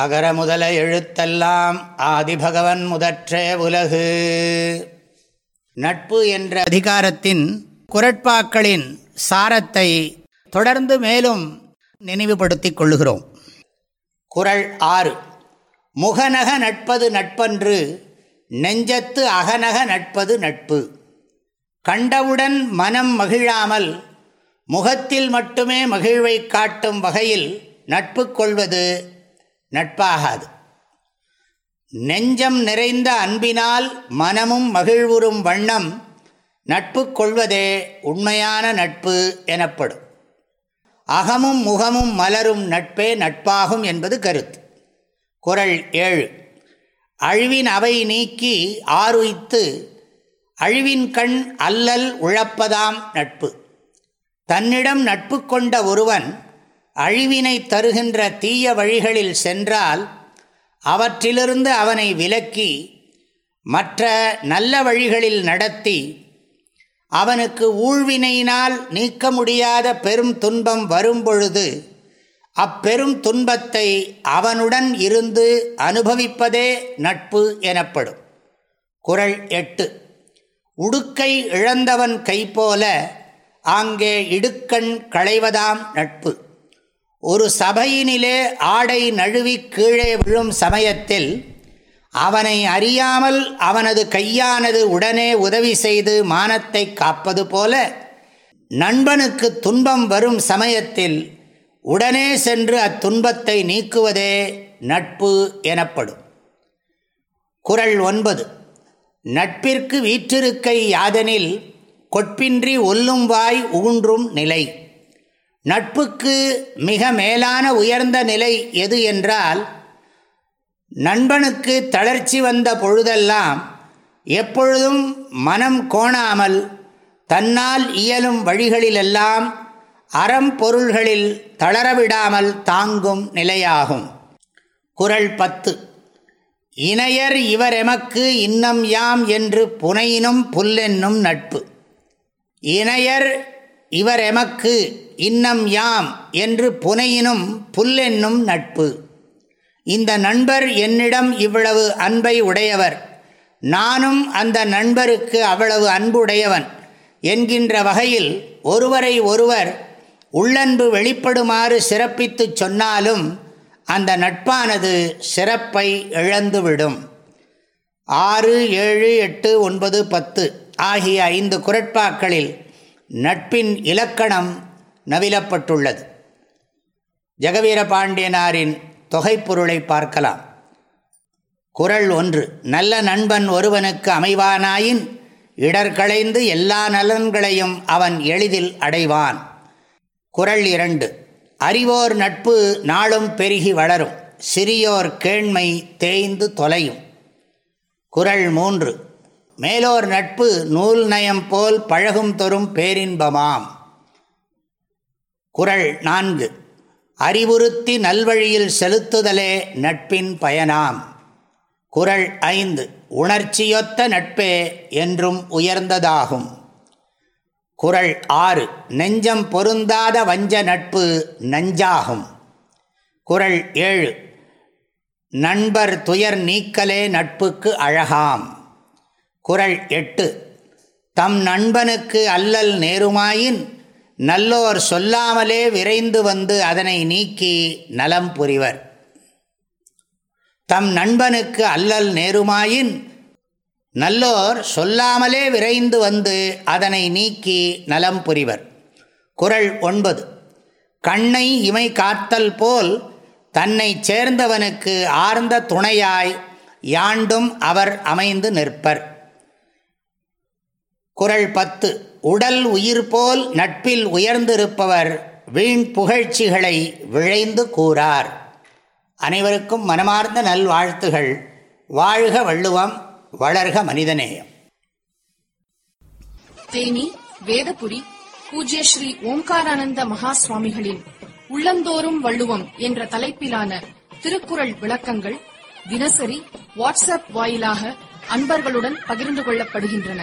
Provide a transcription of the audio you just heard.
அகர முதல எழுத்தெல்லாம் ஆதிபகவன் முதற்றே உலகு. நட்பு என்ற அதிகாரத்தின் குரட்பாக்களின் சாரத்தை தொடர்ந்து மேலும் நினைவுபடுத்திக் கொள்ளுகிறோம். குரல் ஆறு. முகநக நட்பது நட்பன்று நெஞ்சத்து அகநக நட்பது நட்பு. கண்டவுடன் மனம் மகிழாமல் முகத்தில் மட்டுமே மகிழ்வை காட்டும் வகையில் நட்பு கொள்வது நட்பாகாது. நெஞ்சம் நிறைந்த அன்பினால் மனமும் மகிழ்வுறும் வண்ணம் நட்பு கொள்வதே உண்மையான நட்பு எனப்படும். அகமும் முகமும் மலரும் நட்பே நட்பாகும் என்பது கருத்து. குரல் ஏழு. அழிவின் அவை நீக்கி ஆருய்த்து அழிவின் கண் அல்லல் உழப்பதாம் நட்பு. தன்னிடம் நட்பு கொண்ட ஒருவன் அழிவினை தருகின்ற தீய வழிகளில் சென்றால் அவற்றிலிருந்து அவனை விலக்கி மற்ற நல்ல வழிகளில் நடத்தி அவனுக்கு ஊழ்வினையினால் நீக்க முடியாத பெரும் துன்பம் வரும்பொழுது அப்பெரும் துன்பத்தை அவனுடன் இருந்து அனுபவிப்பதே நட்பு எனப்படும். குரல் எட்டு. உடுக்கை இழந்தவன் கைப்போல ஆங்கே இடுக்கண் களைவதாம் நட்பு. ஒரு சபையினிலே ஆடை நழுவி கீழே விழும் சமயத்தில் அவனை அறியாமல் அவனது கையானது உடனே உதவி செய்து மானத்தை காப்பது போல நண்பனுக்கு துன்பம் வரும் சமயத்தில் உடனே சென்று அத்துன்பத்தை நீக்குவதே நட்பு எனப்படும். குரல் ஒன்பது. நட்பிற்கு வீற்றிருக்கை யாதனில் கொட்பின்றி ஒல்லும் வாய் ஊன்றும் நிலை. நட்புக்கு மிக மேலான உயர்ந்த நிலை எது என்றால் நண்பனுக்கு தளர்ச்சி வந்த பொழுதெல்லாம் எப்பொழுதும் மனம் கோணாமல் தன்னால் இயலும் வழிகளிலெல்லாம் அறம் பொருள்களில் தளரவிடாமல் தாங்கும் நிலையாகும். குரல் பத்து. இணையர் இவர் எமக்கு இன்னம் யாம் என்று புனையினும் புல்லென்னும் நட்பு. இணையர் இவர் எமக்கு இன்னம் யாம் என்று புனையினும் புல்லென்னும் நட்பு. இந்த நண்பர் என்னிடம் இவ்வளவு அன்பை உடையவர். நானும் அந்த நண்பருக்கு அவ்வளவு அன்புடையவன் என்கின்ற வகையில் ஒருவரை ஒருவர் உள்ளன்பு வெளிப்படுமாறு சிறப்பித்து சொன்னாலும் அந்த நட்பானது சிறப்பை இழந்துவிடும். ஆறு ஏழு எட்டு ஒன்பது பத்து ஆகிய ஐந்து குரட்பாக்களில் நட்பின் இலக்கணம் நவிலப்பட்டுள்ளது. ஜெகவீர பாண்டியனாரின் தொகைப்பொருளை பார்க்கலாம். குரல் ஒன்று நல்ல நண்பன் ஒருவனுக்கு அமைவானாயின் இடர்களைந்து எல்லா நலன்களையும் அவன் எளிதில் அடைவான். குரல் இரண்டு அறிவோர் நட்பு நாளும் பெருகி வளரும் சிறியோர் கேண்மை தேய்ந்து தொலையும். குரல் மூன்று மேலோர் நட்பு நூல் நயம் போல் பழகும் தொரும் பேரின்பமாம். குரல் நான்கு. அறிவுறுத்தி நல்வழியில் செலுத்துதலே நட்பின் பயனாம். குரல் ஐந்து. உணர்ச்சியொத்த நட்பே என்றும் உயர்ந்ததாகும். குரல் ஆறு. நெஞ்சம் பொருந்தாத வஞ்ச நட்பு நஞ்சாகும். குரல் ஏழு. நண்பர் துயர் நீக்கலே நட்புக்கு அழகாம். குரல் எட்டு. தம் நண்பனுக்கு அல்லல் நேருமாயின் நல்லோர் சொல்லாமலே விரைந்து வந்து அதனை நீக்கி நலம் புரிவர். தம் நண்பனுக்கு அல்லல் நேருமாயின் நல்லோர் சொல்லாமலே விரைந்து வந்து அதனை நீக்கி நலம் புரிவர். குரல் ஒன்பது. கண்ணை இமை காத்தல் போல் தன்னை சேர்ந்தவனுக்கு ஆர்ந்த துணையாய் யாண்டும் அவர் அமைந்து நிற்பர். குரல் பத்து. உடல் உயிர் போல் நட்பில் உயர்ந்திருப்பவர் வீண் புகழ்ச்சிகளை விழைந்து கூறார். அனைவருக்கும் மனமார்ந்த நல்வாழ்த்துகள். வாழ்க வள்ளுவம் வளர்க மனிதநேயம். தேனி வேதபுரி பூஜ்ய ஸ்ரீ ஓம்காரானந்த மகா சுவாமிகளின் உள்ளந்தோறும் வள்ளுவம் என்ற தலைப்பிலான திருக்குறள் விளக்கங்கள் தினசரி வாட்ஸ்அப் வாயிலாக அன்பர்களுடன் பகிர்ந்து கொள்ளப்படுகின்றன.